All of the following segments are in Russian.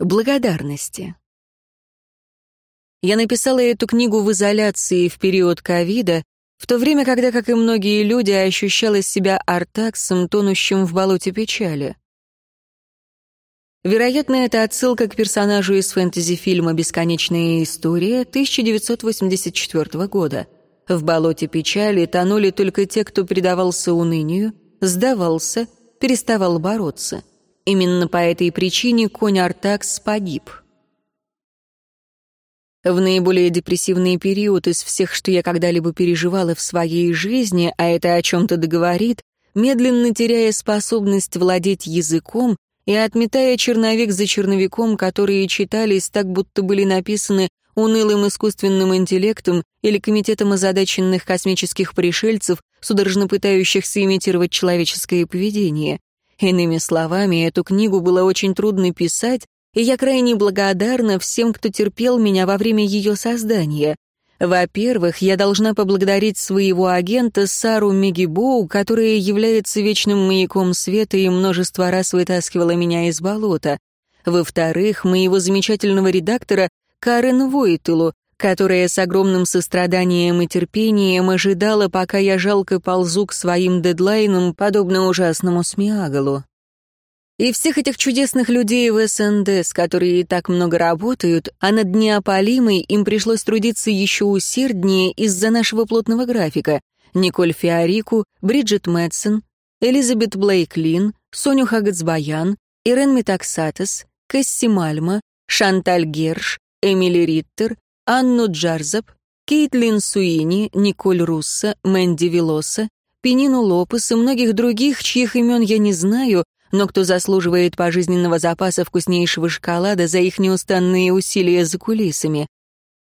благодарности. Я написала эту книгу в изоляции в период ковида, в то время, когда, как и многие люди, ощущала себя артаксом, тонущим в болоте печали. Вероятно, это отсылка к персонажу из фэнтези-фильма «Бесконечная история» 1984 года. В болоте печали тонули только те, кто предавался унынию, сдавался, переставал бороться. Именно по этой причине конь Артакс погиб. В наиболее депрессивный период из всех, что я когда-либо переживала в своей жизни, а это о чем-то договорит, медленно теряя способность владеть языком и отметая черновик за черновиком, которые читались так, будто были написаны унылым искусственным интеллектом или комитетом озадаченных космических пришельцев, судорожно пытающихся имитировать человеческое поведение. Иными словами, эту книгу было очень трудно писать, и я крайне благодарна всем, кто терпел меня во время ее создания. Во-первых, я должна поблагодарить своего агента Сару Мегибоу, которая является вечным маяком света и множество раз вытаскивала меня из болота. Во-вторых, моего замечательного редактора Карен Войтылу, которая с огромным состраданием и терпением ожидала, пока я жалко ползу к своим дедлайнам, подобно ужасному Смиагалу. И всех этих чудесных людей в СНД, с которые так много работают, а над неопалимой им пришлось трудиться еще усерднее из-за нашего плотного графика. Николь Фиорику, Бриджит Мэтсон, Элизабет Блейклин, Соню Хагацбаян, Ирен Метаксатес, Кэсси Мальма, Шанталь Герш, Эмили Риттер, Анну Джарзап, Кейтлин Суини, Николь Русса, Мэнди Вилоса, Пенину Лопес и многих других, чьих имен я не знаю, но кто заслуживает пожизненного запаса вкуснейшего шоколада за их неустанные усилия за кулисами.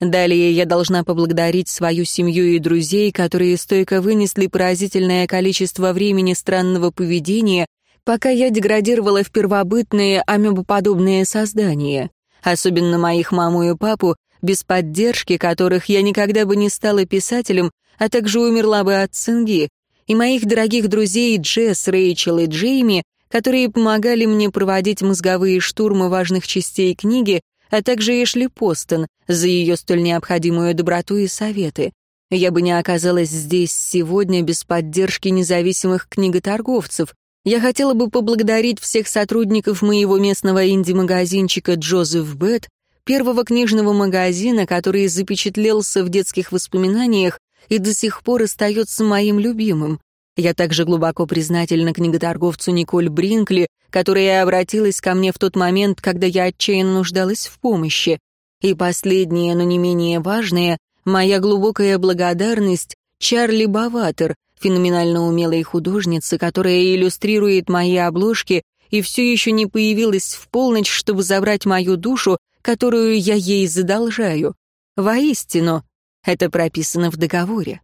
Далее я должна поблагодарить свою семью и друзей, которые стойко вынесли поразительное количество времени странного поведения, пока я деградировала в первобытные амебоподобные создания. Особенно моих маму и папу, без поддержки которых я никогда бы не стала писателем, а также умерла бы от цинги, и моих дорогих друзей Джесс, Рэйчел и Джейми, которые помогали мне проводить мозговые штурмы важных частей книги, а также Эшли Постон за ее столь необходимую доброту и советы. Я бы не оказалась здесь сегодня без поддержки независимых книготорговцев. Я хотела бы поблагодарить всех сотрудников моего местного инди-магазинчика «Джозеф Бет», первого книжного магазина, который запечатлелся в детских воспоминаниях и до сих пор остается моим любимым. Я также глубоко признательна книготорговцу Николь Бринкли, которая обратилась ко мне в тот момент, когда я отчаянно нуждалась в помощи. И последнее, но не менее важное, моя глубокая благодарность Чарли Баватер, феноменально умелой художнице, которая иллюстрирует мои обложки и все еще не появилась в полночь, чтобы забрать мою душу, которую я ей задолжаю. Воистину, это прописано в договоре.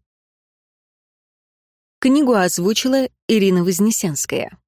Книгу озвучила Ирина Вознесенская.